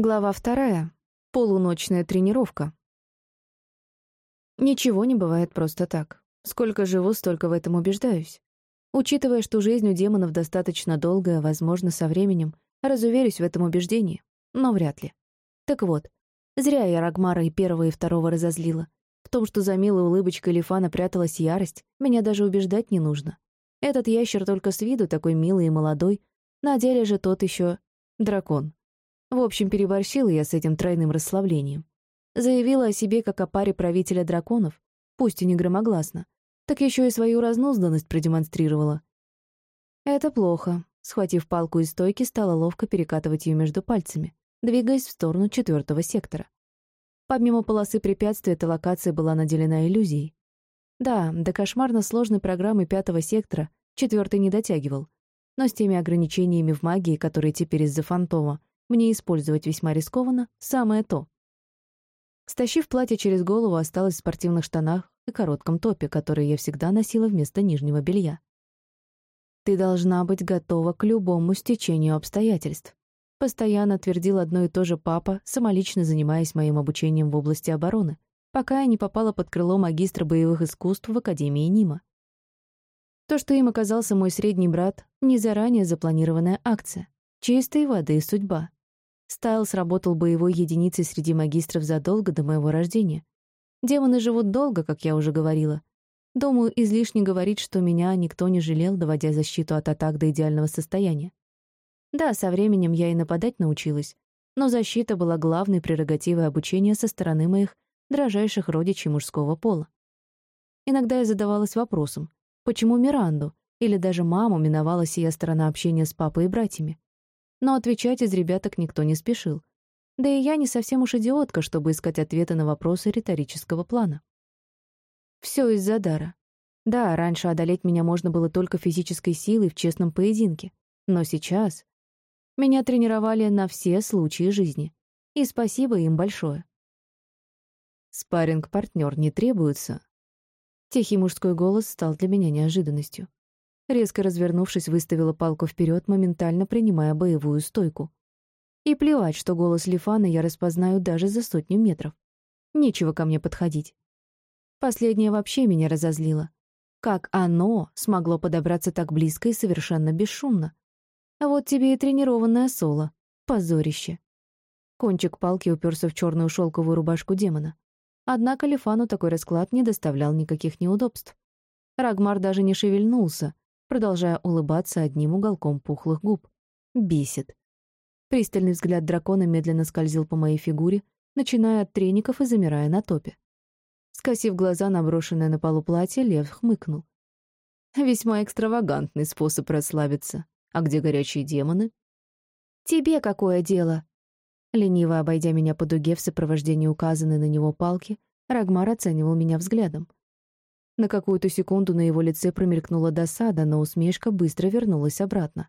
Глава вторая. Полуночная тренировка. Ничего не бывает просто так. Сколько живу, столько в этом убеждаюсь. Учитывая, что жизнь у демонов достаточно долгая, возможно, со временем, разуверюсь в этом убеждении, но вряд ли. Так вот, зря я Рагмара и первого, и второго разозлила. В том, что за милой улыбочкой Лифана пряталась ярость, меня даже убеждать не нужно. Этот ящер только с виду такой милый и молодой, на деле же тот еще дракон. В общем, переборщила я с этим тройным расслаблением. Заявила о себе как о паре правителя драконов, пусть и не громогласно, так еще и свою разнузданность продемонстрировала. Это плохо. Схватив палку из стойки, стала ловко перекатывать ее между пальцами, двигаясь в сторону четвертого сектора. Помимо полосы препятствий, эта локация была наделена иллюзией. Да, до кошмарно сложной программы пятого сектора четвертый не дотягивал, но с теми ограничениями в магии, которые теперь из-за фантома мне использовать весьма рискованно, самое то. Стащив платье через голову, осталась в спортивных штанах и коротком топе, который я всегда носила вместо нижнего белья. «Ты должна быть готова к любому стечению обстоятельств», постоянно твердил одно и то же папа, самолично занимаясь моим обучением в области обороны, пока я не попала под крыло магистра боевых искусств в Академии Нима. То, что им оказался мой средний брат, не заранее запланированная акция. Чистой воды судьба. Стайл сработал боевой единицей среди магистров задолго до моего рождения. Демоны живут долго, как я уже говорила. Думаю, излишне говорить, что меня никто не жалел, доводя защиту от атак до идеального состояния. Да, со временем я и нападать научилась, но защита была главной прерогативой обучения со стороны моих дрожайших родичей мужского пола. Иногда я задавалась вопросом, почему Миранду или даже маму миновала сия сторона общения с папой и братьями? Но отвечать из ребяток никто не спешил. Да и я не совсем уж идиотка, чтобы искать ответы на вопросы риторического плана. Все из-за дара. Да, раньше одолеть меня можно было только физической силой в честном поединке, но сейчас меня тренировали на все случаи жизни. И спасибо им большое. Спарринг-партнер не требуется. Тихий мужской голос стал для меня неожиданностью. Резко развернувшись, выставила палку вперед, моментально принимая боевую стойку. И плевать, что голос Лифана я распознаю даже за сотню метров. Нечего ко мне подходить. Последнее вообще меня разозлило. Как оно смогло подобраться так близко и совершенно бесшумно? А вот тебе и тренированное соло. Позорище. Кончик палки уперся в черную шелковую рубашку демона. Однако Лифану такой расклад не доставлял никаких неудобств. Рагмар даже не шевельнулся, продолжая улыбаться одним уголком пухлых губ. Бесит. Пристальный взгляд дракона медленно скользил по моей фигуре, начиная от треников и замирая на топе. Скосив глаза на брошенное на полу платье, лев хмыкнул. «Весьма экстравагантный способ расслабиться. А где горячие демоны?» «Тебе какое дело?» Лениво обойдя меня по дуге в сопровождении указанной на него палки, Рагмар оценивал меня взглядом. На какую-то секунду на его лице промелькнула досада, но усмешка быстро вернулась обратно.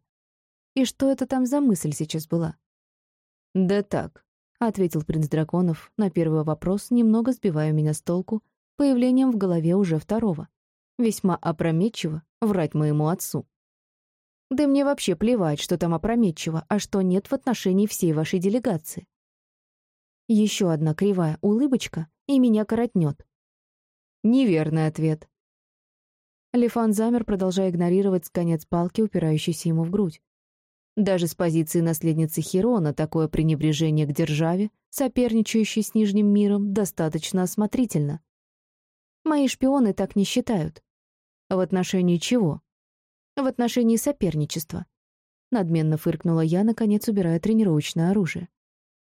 И что это там за мысль сейчас была? «Да так», — ответил принц драконов на первый вопрос, немного сбивая меня с толку, появлением в голове уже второго. Весьма опрометчиво врать моему отцу. Да мне вообще плевать, что там опрометчиво, а что нет в отношении всей вашей делегации. Еще одна кривая улыбочка, и меня коротнет. Неверный ответ. Лифан замер, продолжая игнорировать конец палки, упирающийся ему в грудь. Даже с позиции наследницы Хирона такое пренебрежение к державе, соперничающей с Нижним миром, достаточно осмотрительно. Мои шпионы так не считают. В отношении чего? В отношении соперничества. Надменно фыркнула я, наконец убирая тренировочное оружие.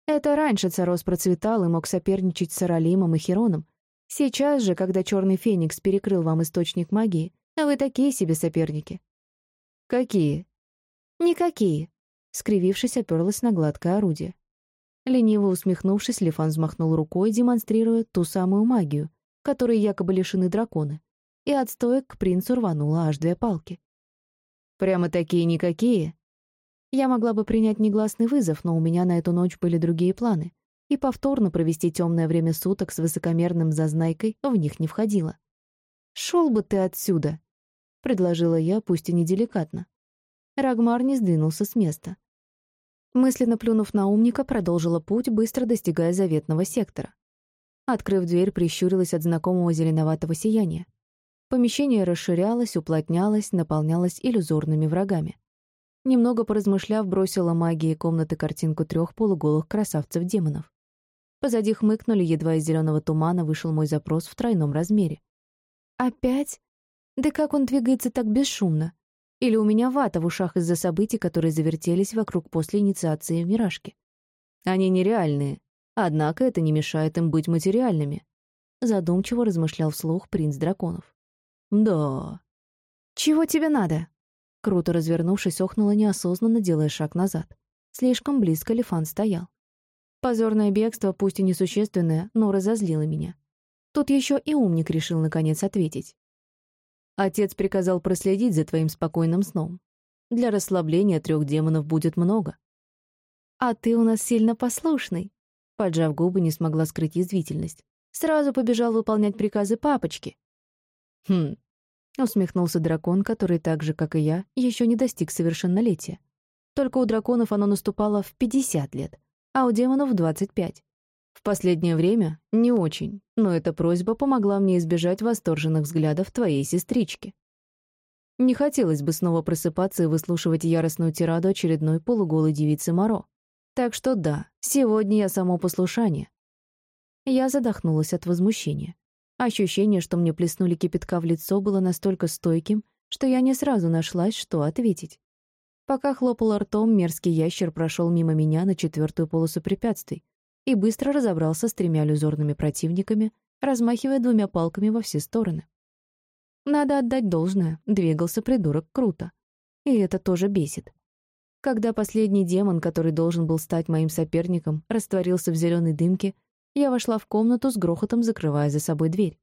Это раньше Царос процветал и мог соперничать с Аралимом и Хироном, Сейчас же, когда черный феникс перекрыл вам источник магии, а вы такие себе соперники. Какие? Никакие. Скривившись, оперлась на гладкое орудие. Лениво усмехнувшись, Лифан взмахнул рукой, демонстрируя ту самую магию, которой якобы лишены драконы, и от стоек к принцу рванула аж две палки. «Прямо такие никакие?» Я могла бы принять негласный вызов, но у меня на эту ночь были другие планы и повторно провести темное время суток с высокомерным зазнайкой в них не входило. «Шел бы ты отсюда!» — предложила я, пусть и неделикатно. Рагмар не сдвинулся с места. Мысленно плюнув на умника, продолжила путь, быстро достигая заветного сектора. Открыв дверь, прищурилась от знакомого зеленоватого сияния. Помещение расширялось, уплотнялось, наполнялось иллюзорными врагами. Немного поразмышляв, бросила магией комнаты картинку трех полуголых красавцев-демонов. Позади хмыкнули, едва из зеленого тумана вышел мой запрос в тройном размере. «Опять? Да как он двигается так бесшумно? Или у меня вата в ушах из-за событий, которые завертелись вокруг после инициации в Миражке? Они нереальные, однако это не мешает им быть материальными», задумчиво размышлял вслух принц драконов. «Да». «Чего тебе надо?» Круто развернувшись, охнула неосознанно, делая шаг назад. Слишком близко Лифан стоял. Позорное бегство, пусть и несущественное, но разозлило меня. Тут еще и умник решил наконец ответить. Отец приказал проследить за твоим спокойным сном. Для расслабления трех демонов будет много. А ты у нас сильно послушный. Поджав губы, не смогла скрыть язвительность. Сразу побежал выполнять приказы папочки. «Хм», — усмехнулся дракон, который так же, как и я, еще не достиг совершеннолетия. Только у драконов оно наступало в 50 лет, а у демонов — в 25. В последнее время не очень, но эта просьба помогла мне избежать восторженных взглядов твоей сестрички. Не хотелось бы снова просыпаться и выслушивать яростную тираду очередной полуголой девицы Моро. Так что да, сегодня я само послушание. Я задохнулась от возмущения. Ощущение, что мне плеснули кипятка в лицо, было настолько стойким, что я не сразу нашлась, что ответить. Пока хлопала ртом, мерзкий ящер прошел мимо меня на четвертую полосу препятствий и быстро разобрался с тремя иллюзорными противниками, размахивая двумя палками во все стороны. Надо отдать должное, двигался придурок круто. И это тоже бесит. Когда последний демон, который должен был стать моим соперником, растворился в зеленой дымке, я вошла в комнату с грохотом, закрывая за собой дверь.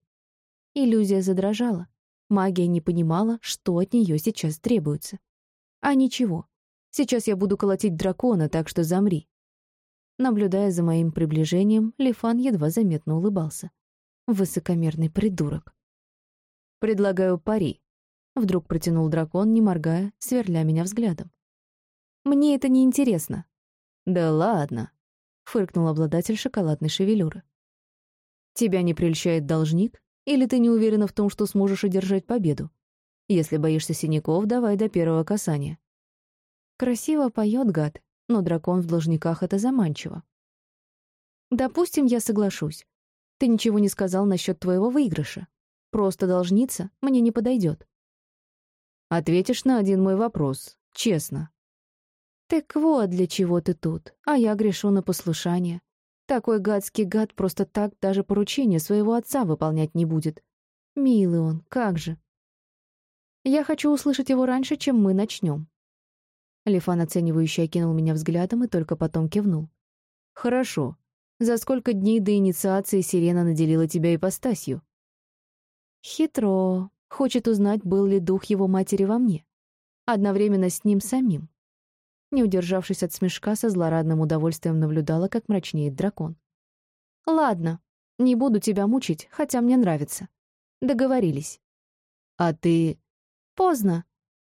Иллюзия задрожала. Магия не понимала, что от нее сейчас требуется. А ничего. Сейчас я буду колотить дракона, так что замри. Наблюдая за моим приближением, Лифан едва заметно улыбался. Высокомерный придурок. «Предлагаю пари», — вдруг протянул дракон, не моргая, сверля меня взглядом. «Мне это не интересно». «Да ладно», фыркнул обладатель шоколадной шевелюры. «Тебя не прельщает должник? Или ты не уверена в том, что сможешь одержать победу? Если боишься синяков, давай до первого касания». Красиво поет гад, но дракон в должниках — это заманчиво. «Допустим, я соглашусь. Ты ничего не сказал насчет твоего выигрыша. Просто должница мне не подойдет. Ответишь на один мой вопрос, честно. «Так вот, для чего ты тут, а я грешу на послушание. Такой гадский гад просто так даже поручение своего отца выполнять не будет. Милый он, как же!» «Я хочу услышать его раньше, чем мы начнем». Лифан оценивающе окинул меня взглядом и только потом кивнул. «Хорошо. За сколько дней до инициации Сирена наделила тебя ипостасью?» «Хитро. Хочет узнать, был ли дух его матери во мне. Одновременно с ним самим. Не удержавшись от смешка, со злорадным удовольствием наблюдала, как мрачнеет дракон. «Ладно, не буду тебя мучить, хотя мне нравится. Договорились». «А ты...» «Поздно».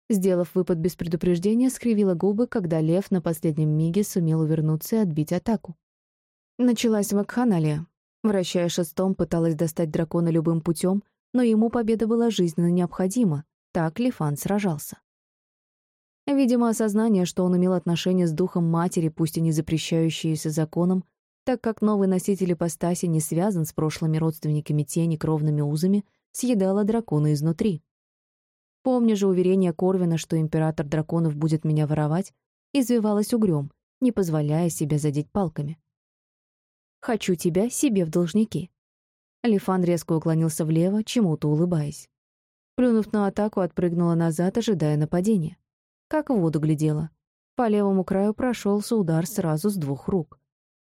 Сделав выпад без предупреждения, скривила губы, когда лев на последнем миге сумел увернуться и отбить атаку. Началась вакханалия. Вращая шестом, пыталась достать дракона любым путем, но ему победа была жизненно необходима. Так Лифан сражался. Видимо, осознание, что он имел отношение с духом матери, пусть и не запрещающееся законом, так как новый носитель ипостаси не связан с прошлыми родственниками тени кровными узами, съедало дракона изнутри. Помня же уверение Корвина, что император драконов будет меня воровать, извивалась угрём, не позволяя себе задеть палками. «Хочу тебя себе в должники». Лифан резко уклонился влево, чему-то улыбаясь. Плюнув на атаку, отпрыгнула назад, ожидая нападения как в воду глядела. По левому краю прошелся удар сразу с двух рук.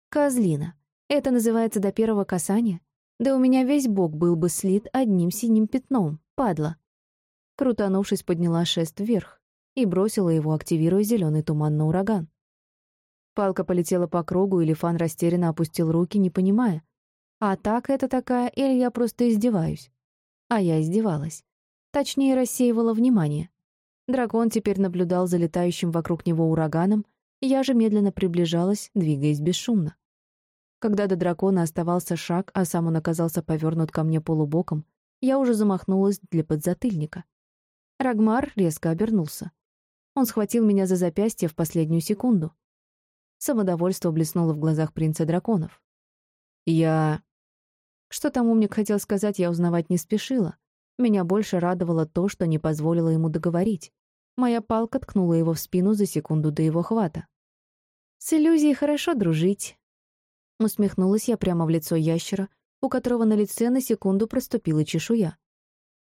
Козлина. Это называется до первого касания? Да у меня весь бок был бы слит одним синим пятном, падла. Крутанувшись, подняла шест вверх и бросила его, активируя зеленый туман на ураган. Палка полетела по кругу, и Лифан растерянно опустил руки, не понимая. А так это такая, или я просто издеваюсь? А я издевалась. Точнее, рассеивала внимание. Дракон теперь наблюдал за летающим вокруг него ураганом, Я же медленно приближалась, двигаясь бесшумно. Когда до дракона оставался шаг, а сам он оказался повернут ко мне полубоком, я уже замахнулась для подзатыльника. Рагмар резко обернулся. Он схватил меня за запястье в последнюю секунду. Самодовольство блеснуло в глазах принца драконов. «Я...» Что там умник хотел сказать, я узнавать не спешила. Меня больше радовало то, что не позволило ему договорить. Моя палка ткнула его в спину за секунду до его хвата. «С иллюзией хорошо дружить». Усмехнулась я прямо в лицо ящера, у которого на лице на секунду проступила чешуя.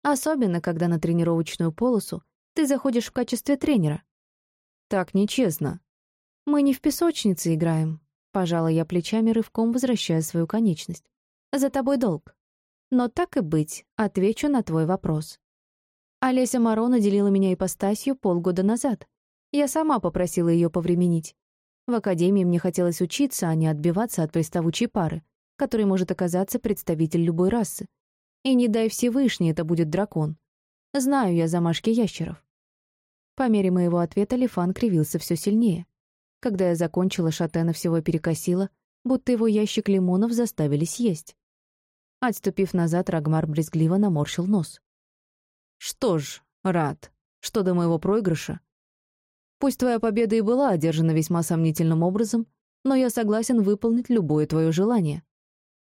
Особенно, когда на тренировочную полосу ты заходишь в качестве тренера. Так нечестно. Мы не в песочнице играем. Пожала я плечами, рывком возвращая свою конечность. За тобой долг. Но так и быть, отвечу на твой вопрос. Олеся Моро наделила меня ипостасью полгода назад. Я сама попросила ее повременить. В академии мне хотелось учиться, а не отбиваться от приставучей пары, которой может оказаться представитель любой расы. И не дай Всевышний, это будет дракон. Знаю я замашки ящеров. По мере моего ответа Лифан кривился все сильнее. Когда я закончила, Шатена всего перекосила, будто его ящик лимонов заставили съесть. Отступив назад, Рагмар брезгливо наморщил нос. «Что ж, рад. Что до моего проигрыша? Пусть твоя победа и была одержана весьма сомнительным образом, но я согласен выполнить любое твое желание».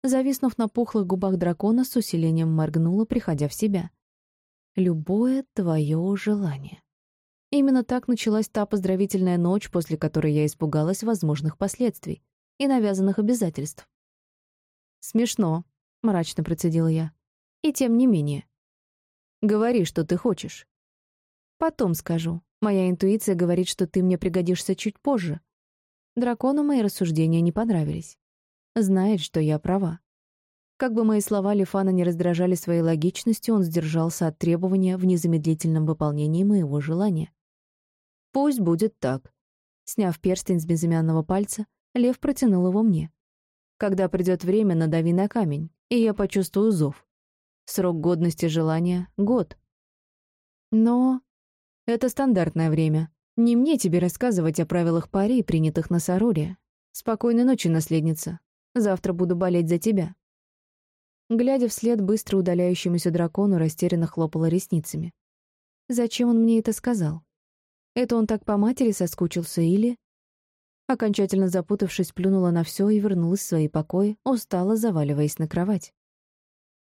Зависнув на пухлых губах дракона, с усилением моргнула, приходя в себя. «Любое твое желание». Именно так началась та поздравительная ночь, после которой я испугалась возможных последствий и навязанных обязательств. «Смешно», — мрачно процедила я. «И тем не менее. Говори, что ты хочешь». «Потом скажу. Моя интуиция говорит, что ты мне пригодишься чуть позже». Дракону мои рассуждения не понравились. Знает, что я права. Как бы мои слова Лифана не раздражали своей логичностью, он сдержался от требования в незамедлительном выполнении моего желания. «Пусть будет так». Сняв перстень с безымянного пальца, лев протянул его мне. «Когда придет время, надави на камень, и я почувствую зов. Срок годности желания — год». «Но...» «Это стандартное время. Не мне тебе рассказывать о правилах пари, принятых на Сароре. Спокойной ночи, наследница. Завтра буду болеть за тебя». Глядя вслед быстро удаляющемуся дракону, растерянно хлопала ресницами. «Зачем он мне это сказал? Это он так по матери соскучился или...» Окончательно запутавшись, плюнула на все и вернулась в свои покои, устало заваливаясь на кровать.